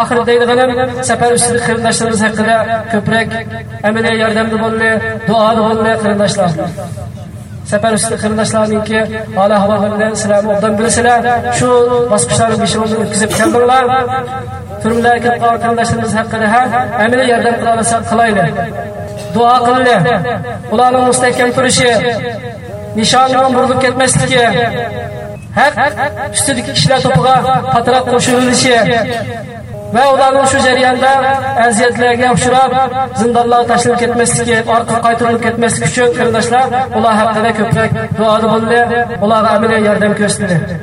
oxirida deydiganim safar ustida qarindoshlarimiz haqida ko'proq amaliy yordamda bo'ldi duo bo'ldi qarindoshlar safar ustida qarindoshlarniki holi ahvollarini sizlar obdan bilasizlar shu bosqichlarni beshimizni o'tkazib keldilar turmdagi ketgan qarindoshlarimiz haqida ham amaliy yordam qila olsak qilaylik. Duo qilinglar. Ularni mustahkam turishi nishondan burilib ketmasligi haq ustidagi kishilar to'piga patroq qo'shilishi Ve ulanın şu ceriyanda eziyetlerine uçurab, zindanlığa taşlanıp ketmesliki, arka kaytırılıp ketmesliki için kırdaşlar, ular hakkında köprek duadı buldu, ular amine yardım gösterdi.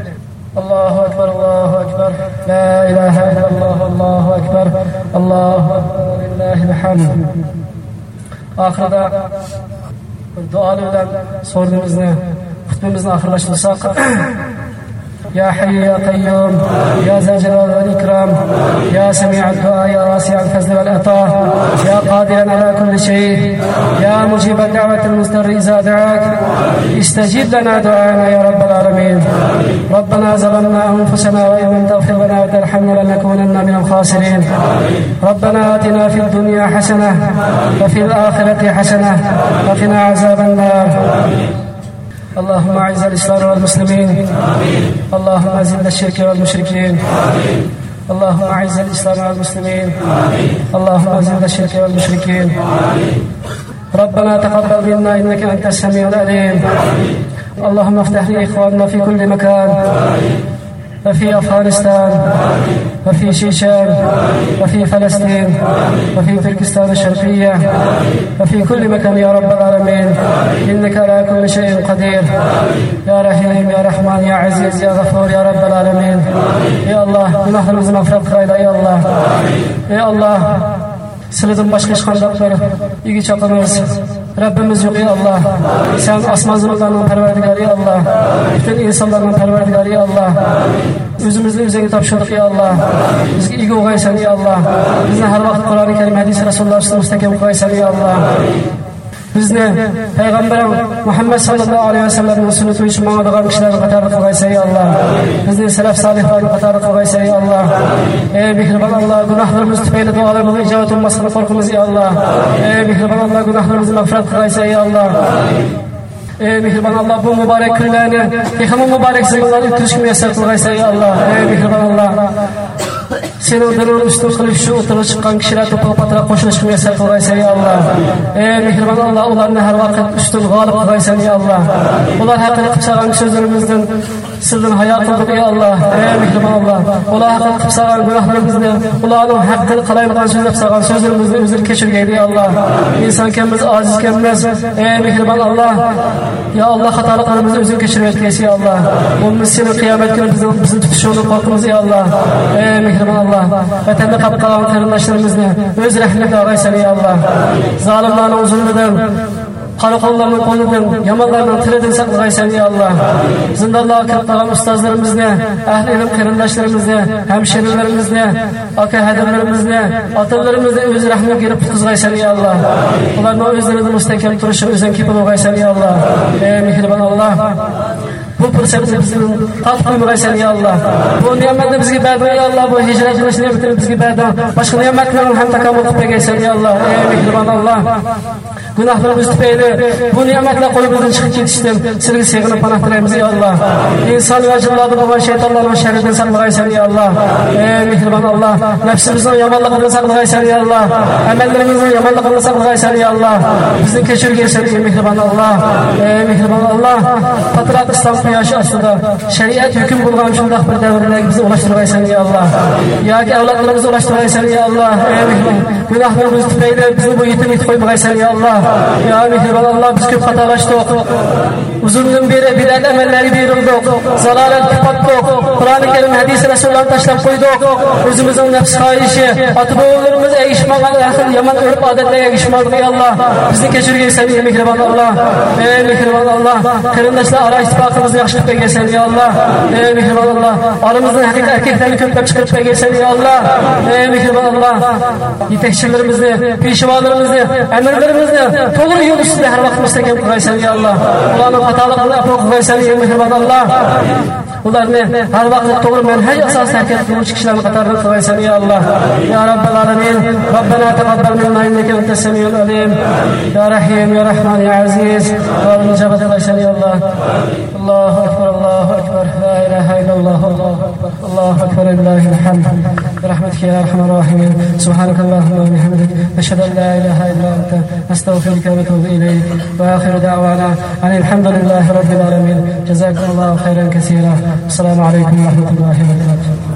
Allahu Ekber, Allahu Ekber, La ilahe illallah, Allahu Ekber, Allahu Ekber, Lillahi hamd. Ahirde dualarla sorduğumuzda hutbemizin ahirlaştırsak يا حي يا قيوم يا ذا الجلال والإكرام يا سميع الدعاء يا واسع الفضل والعطاء يا قادرا على كل شيء يا مجيب الدعوة المستر إذا دعاك استجيب لنا دعاءنا يا رب العالمين. ربنا ظلمنا أنفسنا وإن لم تغفر لنا وترحمنا لنكونن من الخاسرين. ربنا آتنا في الدنيا حسنة وفي الآخرة حسنة وقنا عذاب النار. اللهم اعز الاسلام والمسلمين. اللهم اذل الشرك والمشركين. اللهم اعز الاسلام والمسلمين. اللهم اذل الشرك والمشركين. ربنا تقبل منا انك انت السميع العليم. اللهم افتح لاخواننا في كل مكان. وفي افغانستان. وفي شيشان وفي فلسطين وفي تركستان الشرقية وفي كل مكان يا رب العالمين. إنك على كل شيء قدير. يا رحيم يا رحمن يا عزيز يا غفور يا رب العالمين. يا الله günahlarımızı mağfiret kıyla ya Allah ya Allah Sizden başka hiç kandakları iyi. Rabbimiz yok ya Allah. Sen asmazımızdan perverdigarı ya Allah. Bütün insanlardan perverdigarı ya Allah. Özümüzü üzerine tapşırdık ya Allah. Bizge iyi oğaysan ya Allah. Bizni her vakit Kur'an-ı Kerim hadis Resulullah sallallahu müstekem ya Allah. bizni payg'ambarim muhammad sallallohu alayhi vasallamni sunnati bo'yicha mangadigan kishilar qatori qilg'aysa ey alloh bizni salaf solihlar qatori qilg'aysa ey alloh ey mehribon alloh gunohlarimiz tufayli duolarimizni ijobat bo'lmasligini qo'rqimiz ey alloh ey mehribon alloh gunohlarimizni mag'firat qilg'aysa ey alloh Ey mehriban Allah bu mübarek günlerini, yıkımı mübarek zamanları ötürüş müyesser kılgaysa ey Allah. Ey mehriban Allah. Senin dinin üstün kılıp şu oturup çıkan kişiler topu patıra koşuluş müyesser kılgaysa ey Allah. Ey mehriban Allah onların her vakit üstün galip kılgaysa ey Allah. Ular hakkını kıpsagan sözlerimizden sizning hayotingizda ey Alloh, ey mehribon Alloh, ular haqida qilib saqlan gunohlarimizni, ularning haqqini qalaydigan so'zlab saqlan so'zlarimizni o'zi kechirgay ey Alloh. Inson ekanmiz, ojiz ekanmiz, ey mehribon Alloh, yo Alloh xatolarimizni o'zi kechirayotgan ey Alloh. Buni sening qiyomat kuni bizni bizni tutishini qo'rqimiz ey Alloh. Ey mehribon Alloh, vatanda qab qalan qarindoshlarimizni o'z rahmatga og'aysan ey Alloh. Zolimlarning zulmidan Karakollarının kolundan, yamanlarının tırıdın saklaysan ya Allah. Zindanlığa kırıklanan ustazlarımızla, ehli ilim kırındaşlarımızla, hemşerilerimizle, aka hedeflerimizle, atalarımızla öz rahmet girip kızgaysan ya Allah. Onların özlerinde müstehkem duruşu özen kipin oğaysan ya Allah. Ey mihriban Allah. Bu fırsatı bizim tatmamığa sen ya Allah. Bu nimetini bizge berdi ya Allah. Bu hicret nimetini bizge berdi. Başka nimetlerin hem takamul kıpta sen ya Allah. Ey mihriban Allah. Günahlarımız tüpeyli bu nimetle kolumuzdan çıkıp yetiştim. Senin sevgini panah dileğimiz ya Allah. İnsan ve acıladı baba şeytanların şerrinden saklayı sen ya Allah. Ey mihriban Allah. Nefsimizin yamanlığını saklayı sen ya Allah. Emellerimizin yamanlığını saklayı sen ya Allah. Bizim keçirgen sen ey mihriban Allah. Ey mihriban Allah. Patrat İslam kıyaşı aslında şeriat hüküm bulgan şundak bir devirine bizi ulaştırmayı sen ya Allah. Ya ki evlatlarımızı ulaştırmayı sen ya Allah. Ey mihriban. Günahlarımız tüpeyli bizi bu yetim it koymayı sen ya Allah. Ya mihriban Allah biz köp hatalaştık. Uzundan beri bidat emelleri buyurulduk. Zalalet kapattık. Kur'an-ı Kerim hadisi Resulullah taşlap koyduk. Özümüzün nefs kayışı. Atıp oğullarımız eğişmagan ahir yaman örüp adetlerine eğişmadık ya Allah. Bizi keçirgen sen ya mihriban Allah. Ey mihriban Allah. Kırındaşlar ara ittifakımızı yakışık be gelsen ya Allah. Ey mihriban Allah. Aramızdan hakik erkeklerini köpek çıkarıp be gelsen ya Allah. Ey mihriban Allah işçilerimizni, pişivalarimizni, emirlerimizni doğru yolu sizde her vakit müstekem kıvaysan Allah. Ulanın hatalıklarını yapmak kıvaysan ya Allah. Ularını her vakit doğru menhec asas hareket kılmış kişilerin katarını kıvaysan ya Allah. Ya Rabbel Alemin, Rabbena teqabbel minna inneke ente semiyul alim. Ya Rahim, Ya Rahman, Ya Aziz. Rabbim cevap kıvaysan ya Allah. Allahu Ekber, أكبر. لا إله إلا الله. الله أكبر. لله الحمد. برحمتك يا أرحم الراحمين. سبحانك اللهم وبحمدك. أشهد أن لا إله إلا أنت. أستغفرك وأتوب إليك. وآخر دعوانا أن الحمد لله رب العالمين. جزاكم الله خيرا كثيرا. السلام عليكم ورحمة الله وبركاته.